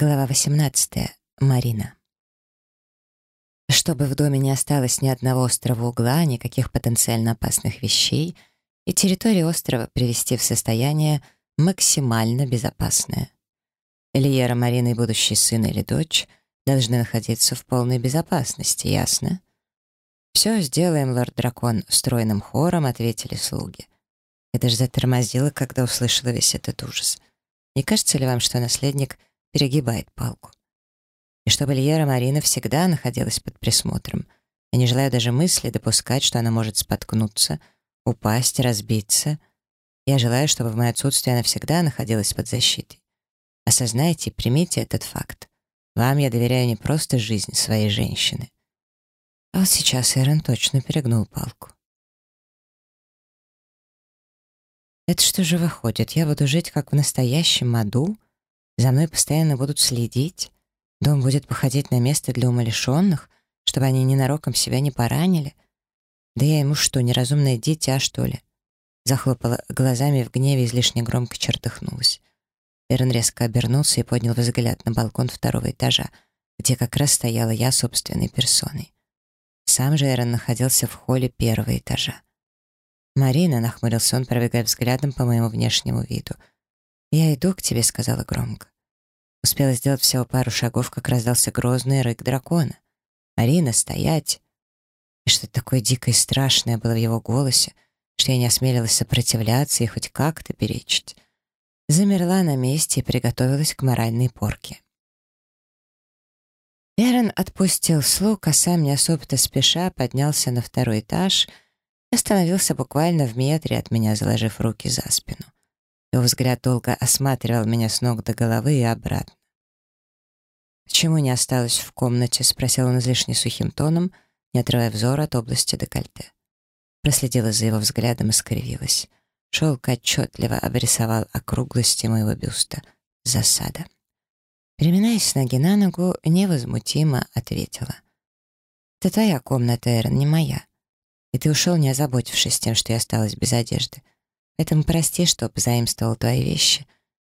Глава 18. Марина. Чтобы в доме не осталось ни одного острого угла, никаких потенциально опасных вещей, и территорию острова привести в состояние максимально безопасное. Элиера, Марина и будущий сын или дочь должны находиться в полной безопасности, ясно? «Все сделаем, лорд-дракон», — стройным хором ответили слуги. Я даже затормозила, когда услышала весь этот ужас. Не кажется ли вам, что наследник — перегибает палку. И чтобы Льера Марина всегда находилась под присмотром. Я не желаю даже мысли допускать, что она может споткнуться, упасть, разбиться. Я желаю, чтобы в мое отсутствие она всегда находилась под защитой. Осознайте и примите этот факт. Вам я доверяю не просто жизнь своей женщины. А вот сейчас Эрон точно перегнул палку. Это что же выходит? Я буду жить как в настоящем аду? За мной постоянно будут следить. Дом будет походить на место для умалишенных, чтобы они ненароком себя не поранили. Да я ему что, неразумное дитя, что ли? Захлопала глазами в гневе, излишне громко чертыхнулась. Эрен резко обернулся и поднял взгляд на балкон второго этажа, где как раз стояла я собственной персоной. Сам же Эрен находился в холле первого этажа. «Марина», — нахмурился он, пробегая взглядом по моему внешнему виду. «Я иду к тебе», — сказала громко. Успела сделать всего пару шагов, как раздался грозный рык дракона. «Арина, стоять!» И что-то такое дикое и страшное было в его голосе, что я не осмелилась сопротивляться и хоть как-то перечить. Замерла на месте и приготовилась к моральной порке. Эрен отпустил слуг, а сам не особо-то спеша поднялся на второй этаж и остановился буквально в метре от меня, заложив руки за спину. Его взгляд долго осматривал меня с ног до головы и обратно. «Почему не осталось в комнате?» — спросил он излишне сухим тоном, не отрывая взора от области декольте. Проследила за его взглядом и скривилась. Шелк отчетливо обрисовал округлости моего бюста. Засада. Переминаясь с ноги на ногу, невозмутимо ответила. «Это твоя комната, Эрн, не моя. И ты ушел, не озаботившись тем, что я осталась без одежды. Поэтому прости, что позаимствовал твои вещи.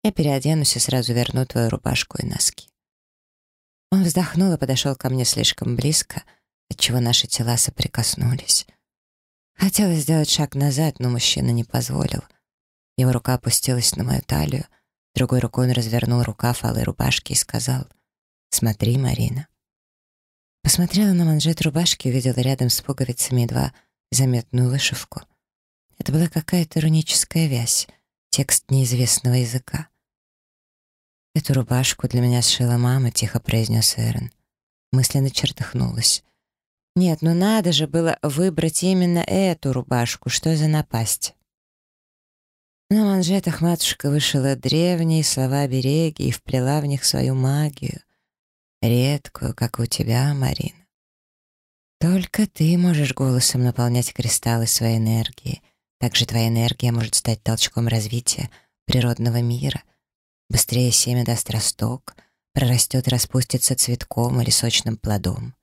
Я переоденусь и сразу верну твою рубашку и носки». Он вздохнул и подошел ко мне слишком близко, отчего наши тела соприкоснулись. Хотела сделать шаг назад, но мужчина не позволил. Его рука опустилась на мою талию, другой рукой он развернул рукав алой рубашки и сказал «Смотри, Марина». Посмотрела на манжет рубашки и увидела рядом с пуговицами едва заметную вышивку — это была какая-то ироническая вязь, текст неизвестного языка. «Эту рубашку для меня сшила мама», — тихо произнес Эрен. Мысленно чертыхнулась. «Нет, ну надо же было выбрать именно эту рубашку. Что за напасть?» На манжетах матушка вышила древние слова-береги и вплела в них свою магию, редкую, как у тебя, Марина. Только ты можешь голосом наполнять кристаллы своей энергии — также твоя энергия может стать толчком развития природного мира. Быстрее семя даст росток, прорастет и распустится цветком или сочным плодом.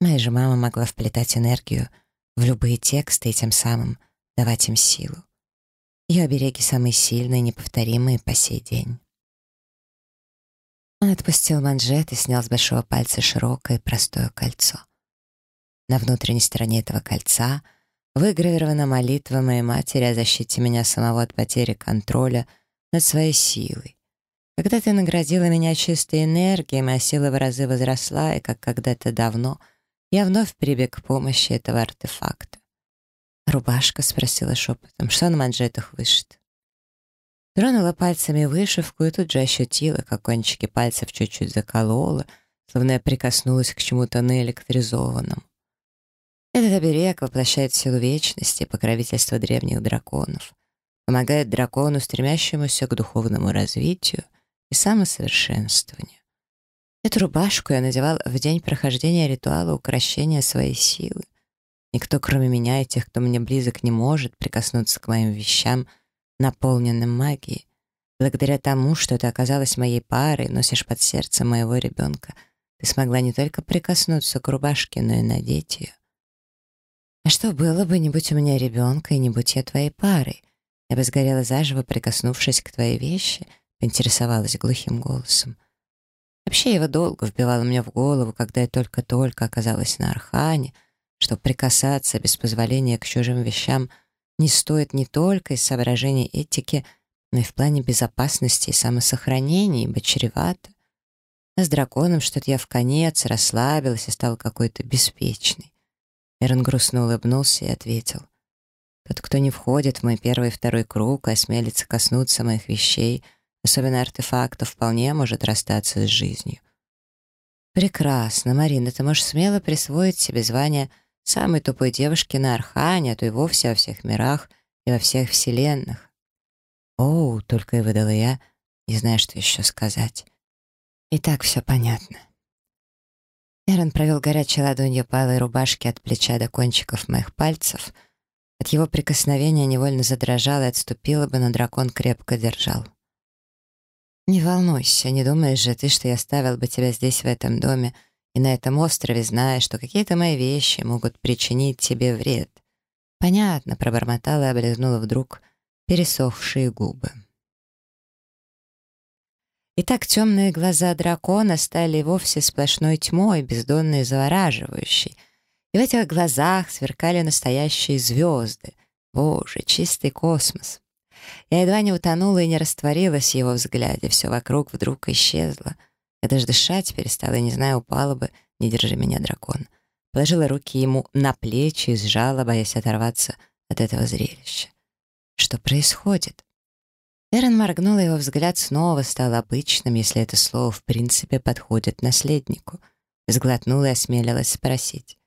Моя же мама могла вплетать энергию в любые тексты и тем самым давать им силу. Ее обереги самые сильные неповторимые по сей день. Он отпустил манжет и снял с большого пальца широкое простое кольцо. На внутренней стороне этого кольца — выгравирована молитва моей матери о защите меня самого от потери контроля над своей силой. Когда ты наградила меня чистой энергией, моя сила в разы возросла, и, как когда-то давно, я вновь прибег к помощи этого артефакта. «Рубашка?» — спросила шепотом. «Что на манжетах вышито?» Тронула пальцами вышивку и тут же ощутила, как кончики пальцев чуть-чуть заколола, словно я прикоснулась к чему-то наэлектризованному. Этот оберег воплощает силу вечности, покровительство древних драконов, помогает дракону, стремящемуся к духовному развитию и самосовершенствованию. Эту рубашку я надевал в день прохождения ритуала укрощения своей силы. Никто, кроме меня и тех, кто мне близок, не может прикоснуться к моим вещам, наполненным магией. Благодаря тому, что ты оказалась моей парой, носишь под сердцем моего ребенка, ты смогла не только прикоснуться к рубашке, но и надеть ее. А что было бы, не будь у меня ребенка и не будь я твоей парой? Я бы сгорела заживо, прикоснувшись к твоей вещи, поинтересовалась глухим голосом. Вообще его долго вбивало мне в голову, когда я только-только оказалась на Архане, что прикасаться без позволения к чужим вещам не стоит не только из соображений этики, но и в плане безопасности и самосохранения, ибо чревато. А с драконом что-то я в конец расслабилась и стала какой-то беспечной. Эрон грустно улыбнулся и ответил. «Тот, кто не входит в мой первый и второй круг осмелится коснуться моих вещей — особенно артефактов, вполне может расстаться с жизнью. Прекрасно, Марина, ты можешь смело присвоить себе звание самой тупой девушки на Архане, а то и вовсе во всех мирах и во всех вселенных. Оу, только и выдала я, не зная, что еще сказать. И так все понятно. Эрон провел горячей ладонью по алой рубашке от плеча до кончиков моих пальцев. От его прикосновения невольно задрожал и отступила бы, но дракон крепко держал. «Не волнуйся, не думаешь же ты, что я оставил бы тебя здесь, в этом доме, и на этом острове, зная, что какие-то мои вещи могут причинить тебе вред?» «Понятно», — пробормотала и облизнула вдруг пересохшие губы. Итак, темные глаза дракона стали вовсе сплошной тьмой, бездонной и завораживающей. И в этих глазах сверкали настоящие звезды. Боже, чистый космос. Я едва не утонула и не растворилась в его взгляде. Все вокруг вдруг исчезло. Я даже дышать перестала и, не знаю, упала бы, не держи меня, дракон. Положила руки ему на плечи и сжала, боясь оторваться от этого зрелища. Что происходит? Эрен моргнула, его взгляд снова стал обычным, если это слово в принципе подходит наследнику. Сглотнула и осмелилась спросить.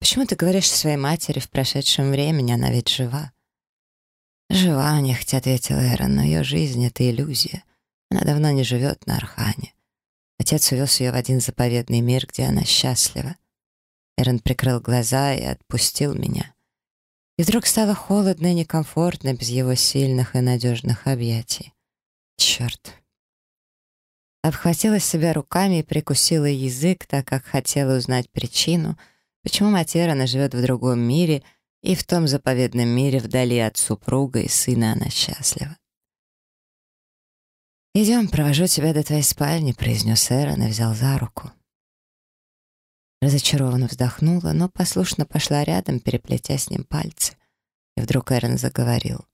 «Почему ты говоришь своей матери в прошедшем времени? Она ведь жива». «Жива, нехотя», — ответил Эрон, — «но ее жизнь — это иллюзия. Она давно не живет на Архане. Отец увез ее в один заповедный мир, где она счастлива. Эрон прикрыл глаза и отпустил меня. И вдруг стало холодно и некомфортно без его сильных и надежных объятий. Черт. Обхватила себя руками и прикусила язык, так как хотела узнать причину, почему мать Эрона живет в другом мире — и в том заповедном мире вдали от супруга и сына она счастлива. «Идем, провожу тебя до твоей спальни», — произнес Эрон и взял за руку. Разочарованно вздохнула, но послушно пошла рядом, переплетя с ним пальцы. И вдруг Эрон заговорил.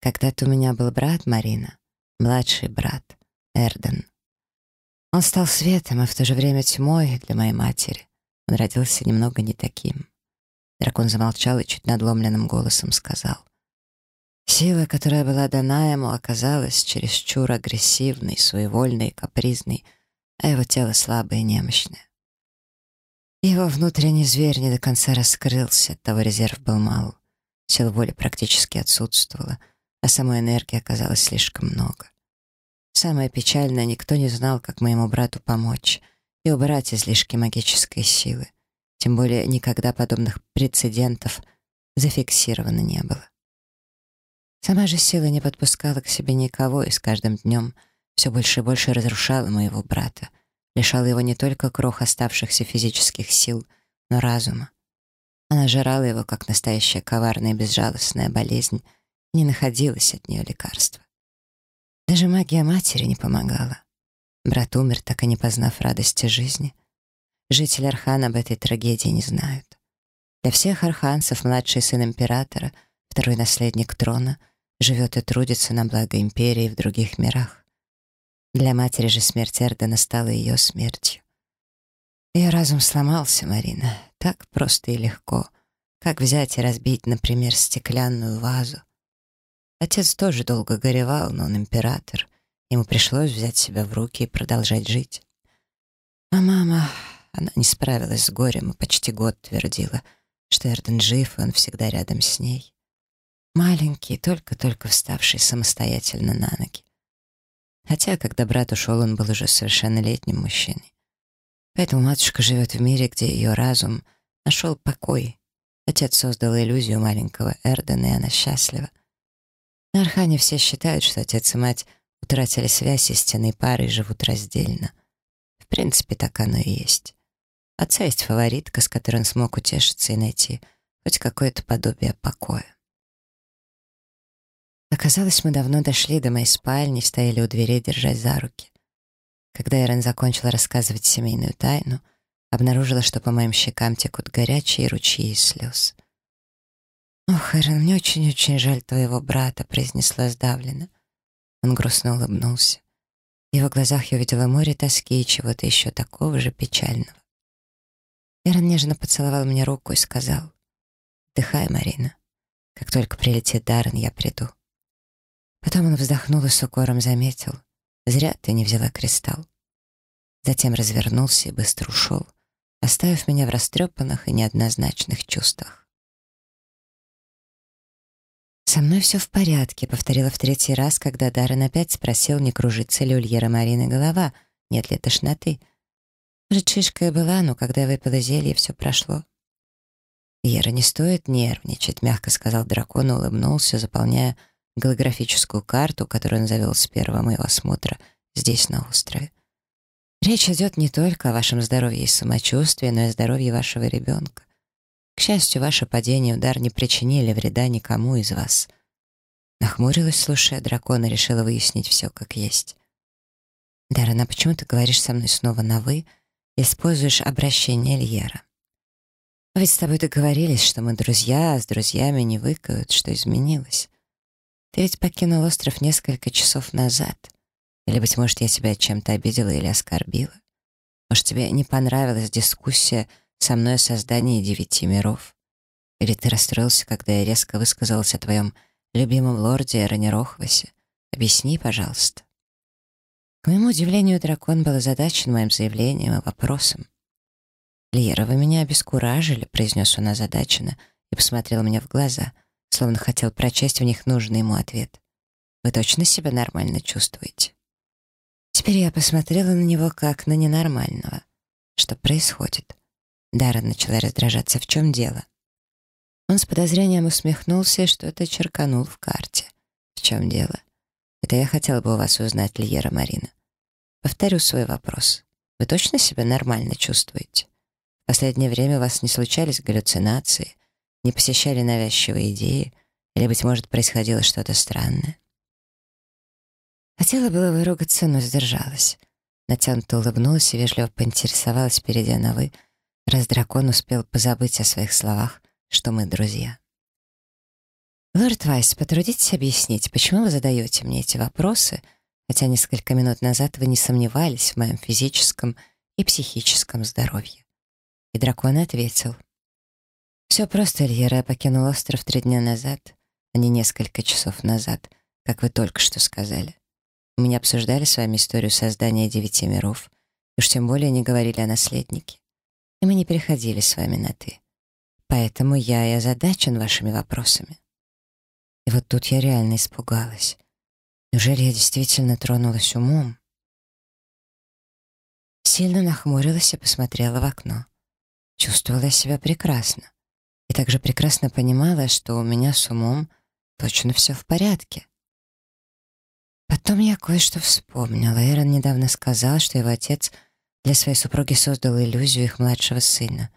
«Когда-то у меня был брат Марина, младший брат, Эрден. Он стал светом, и в то же время тьмой для моей матери. Он родился немного не таким. Дракон замолчал и чуть надломленным голосом сказал. Сила, которая была дана ему, оказалась чересчур агрессивной, своевольной, капризной, а его тело слабое и немощное. Его внутренний зверь не до конца раскрылся, оттого резерв был мал. Сил воли практически отсутствовала, а самой энергии оказалось слишком много. Самое печальное, никто не знал, как моему брату помочь и убрать излишки магической силы. Тем более никогда подобных прецедентов зафиксировано не было. Сама же сила не подпускала к себе никого, и с каждым днем все больше и больше разрушала моего брата, лишала его не только крох оставшихся физических сил, но разума. Она жрала его, как настоящая коварная и безжалостная болезнь, и не находилась от нее лекарства. Даже магия матери не помогала. Брат умер, так и не познав радости жизни — Жители Архана об этой трагедии не знают. Для всех арханцев младший сын императора, второй наследник трона, живет и трудится на благо империи в других мирах. Для матери же смерть Эрдена стала ее смертью. Ее разум сломался, Марина, так просто и легко, как взять и разбить, например, стеклянную вазу. Отец тоже долго горевал, но он император. Ему пришлось взять себя в руки и продолжать жить. А мама... Она не справилась с горем и почти год твердила, что Эрден жив, и он всегда рядом с ней. Маленький, только-только вставший самостоятельно на ноги. Хотя, когда брат ушел, он был уже совершеннолетним мужчиной. Поэтому матушка живет в мире, где ее разум нашел покой. Отец создал иллюзию маленького Эрдена, и она счастлива. На Архане все считают, что отец и мать утратили связь истинной пары и живут раздельно. В принципе, так оно и есть. Отца есть фаворитка, с которой он смог утешиться и найти хоть какое-то подобие покоя. Оказалось, мы давно дошли до моей спальни, стояли у дверей, держась за руки. Когда Эрен закончила рассказывать семейную тайну, обнаружила, что по моим щекам текут горячие ручьи из слез. «Ох, Эрен, мне очень-очень жаль твоего брата», — произнесла сдавленно. Он грустно улыбнулся. В его глазах я увидела море тоски и чего-то еще такого же печального. Эрон нежно поцеловал мне руку и сказал, «Дыхай, Марина. Как только прилетит Даррен, я приду». Потом он вздохнул и с укором заметил, «Зря ты не взяла кристалл». Затем развернулся и быстро ушел, оставив меня в растрепанных и неоднозначных чувствах. «Со мной все в порядке», — повторила в третий раз, когда Даррен опять спросил, не кружится ли у Льера Марины голова, нет ли тошноты. Может, шишка и была, но когда я выпила зелье, все прошло. «Ера, не стоит нервничать», — мягко сказал дракон и улыбнулся, заполняя голографическую карту, которую он завел с первого моего осмотра здесь, на острове. «Речь идет не только о вашем здоровье и самочувствии, но и о здоровье вашего ребенка. К счастью, ваше падение и удар не причинили вреда никому из вас. Нахмурилась, слушая дракона, решила выяснить все как есть. Дарана, а почему ты говоришь со мной снова на «вы» и используешь обращение Льера? Ведь с тобой договорились, что мы друзья, а с друзьями не выкают, что изменилось. Ты ведь покинул остров несколько часов назад. Или, быть может, я тебя чем-то обидела или оскорбила? Может, тебе не понравилась дискуссия со мной о создании девяти миров? Или ты расстроился, когда я резко высказалась о твоем любимом лорде Эроне Рохвасе? Объясни, пожалуйста». К моему удивлению, дракон был озадачен моим заявлением и вопросом. «Лера, вы меня обескуражили», — произнес он озадаченно и посмотрел мне в глаза, словно хотел прочесть в них нужный ему ответ. «Вы точно себя нормально чувствуете?» Теперь я посмотрела на него как на ненормального. Что происходит? Дара начала раздражаться. В чем дело? Он с подозрением усмехнулся и что-то черканул в карте. В чем дело? Это я хотела бы у вас узнать, Льера Марина. Повторю свой вопрос. Вы точно себя нормально чувствуете? В последнее время у вас не случались галлюцинации, не посещали навязчивые идеи, или, быть может, происходило что-то странное? Хотела было выругаться, но сдержалась. Натянуто улыбнулась и вежливо поинтересовалась, перейдя на «вы», раз дракон успел позабыть о своих словах, что мы друзья. «Лорд Вайс, потрудитесь объяснить, почему вы задаете мне эти вопросы, хотя несколько минут назад вы не сомневались в моем физическом и психическом здоровье?» И дракон ответил. «Все просто, Эльера, я покинул остров три дня назад, а не несколько часов назад, как вы только что сказали. Мы не обсуждали с вами историю создания девяти миров, и уж тем более не говорили о наследнике и мы не переходили с вами на «ты». Поэтому я и озадачен вашими вопросами. И вот тут я реально испугалась. Неужели я действительно тронулась умом? Сильно нахмурилась и посмотрела в окно. Чувствовала себя прекрасно. И также прекрасно понимала, что у меня с умом точно все в порядке. Потом я кое-что вспомнила. Эрон недавно сказал, что его отец — для своей супруги создал иллюзию их младшего сына.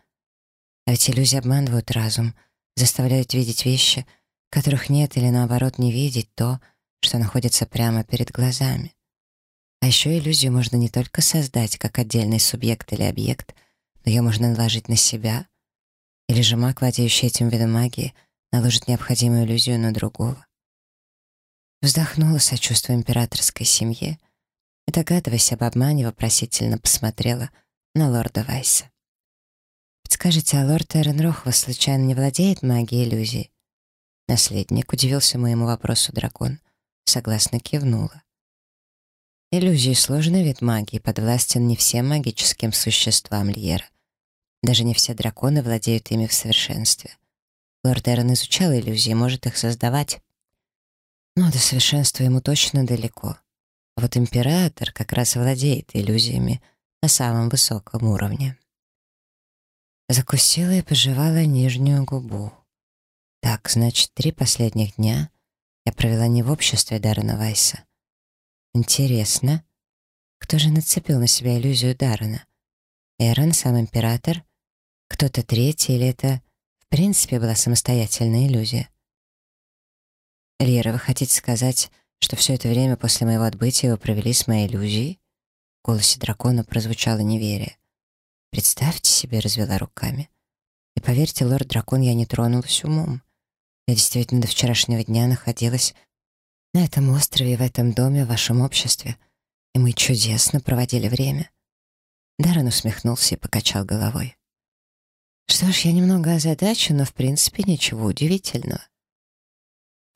А ведь иллюзии обманывают разум, заставляют видеть вещи, которых нет, или наоборот не видеть то, что находится прямо перед глазами. А еще иллюзию можно не только создать как отдельный субъект или объект, но ее можно наложить на себя. Или же маг, владеющий этим видом магии, наложит необходимую иллюзию на другого. Вздохнула сочувствие императорской семье — и, догадываясь об обмане, вопросительно посмотрела на лорда Вайса. «Подскажите, а лорд Эрен Рохва случайно не владеет магией иллюзий?» Наследник удивился моему вопросу дракон. Согласно кивнула. Иллюзии — сложный вид магии, подвластен не всем магическим существам Льера. Даже не все драконы владеют ими в совершенстве. Лорд Эрон изучал иллюзии, может их создавать. Но до совершенства ему точно далеко. А вот император как раз владеет иллюзиями на самом высоком уровне. Закусила и пожевала нижнюю губу. Так, значит, три последних дня я провела не в обществе Даррена Вайса. Интересно, кто же нацепил на себя иллюзию Даррена? Эрон, сам император? Кто-то третий или это в принципе была самостоятельная иллюзия? Лера, вы хотите сказать, что все это время после моего отбытия вы провели с моей иллюзией? голосе дракона прозвучало неверие. «Представьте себе», — развела руками. «И поверьте, лорд-дракон, я не тронулась умом. Я действительно до вчерашнего дня находилась на этом острове, в этом доме, в вашем обществе, и мы чудесно проводили время». Даррен усмехнулся и покачал головой. «Что ж, я немного озадачен, но в принципе ничего удивительного.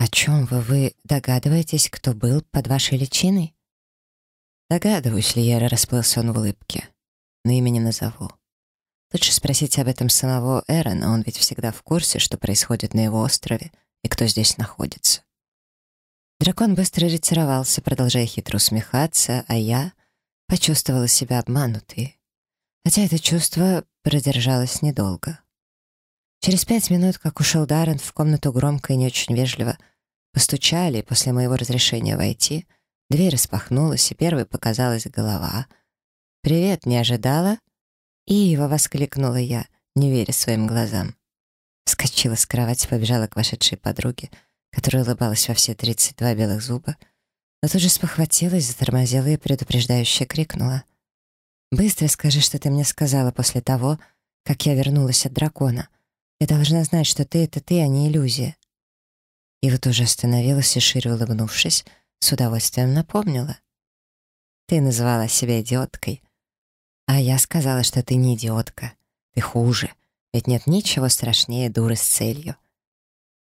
«О чем вы? Вы догадываетесь, кто был под вашей личиной?» «Догадываюсь, Лиера», — расплылся он в улыбке. «Но имени назову. Лучше спросите об этом самого Эрона, он ведь всегда в курсе, что происходит на его острове и кто здесь находится». Дракон быстро ретировался, продолжая хитро усмехаться, а я почувствовала себя обманутой. Хотя это чувство продержалось недолго. Через пять минут, как ушел Даррен, в комнату громко и не очень вежливо постучали, и после моего разрешения войти, дверь распахнулась, и первой показалась голова. «Привет, не ожидала?» «Ива!» — воскликнула я, не веря своим глазам. Скочила с кровати, побежала к вошедшей подруге, которая улыбалась во все тридцать два белых зуба, но тут же спохватилась, затормозила и предупреждающе крикнула. «Быстро скажи, что ты мне сказала после того, как я вернулась от дракона. Я должна знать, что ты — это ты, а не иллюзия». И вот уже остановилась и, шире улыбнувшись, с удовольствием напомнила. «Ты назвала себя идиоткой. А я сказала, что ты не идиотка. Ты хуже. Ведь нет ничего страшнее дуры с целью».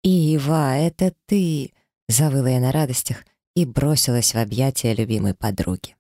«Ива, это ты!» — завыла я на радостях и бросилась в объятия любимой подруги.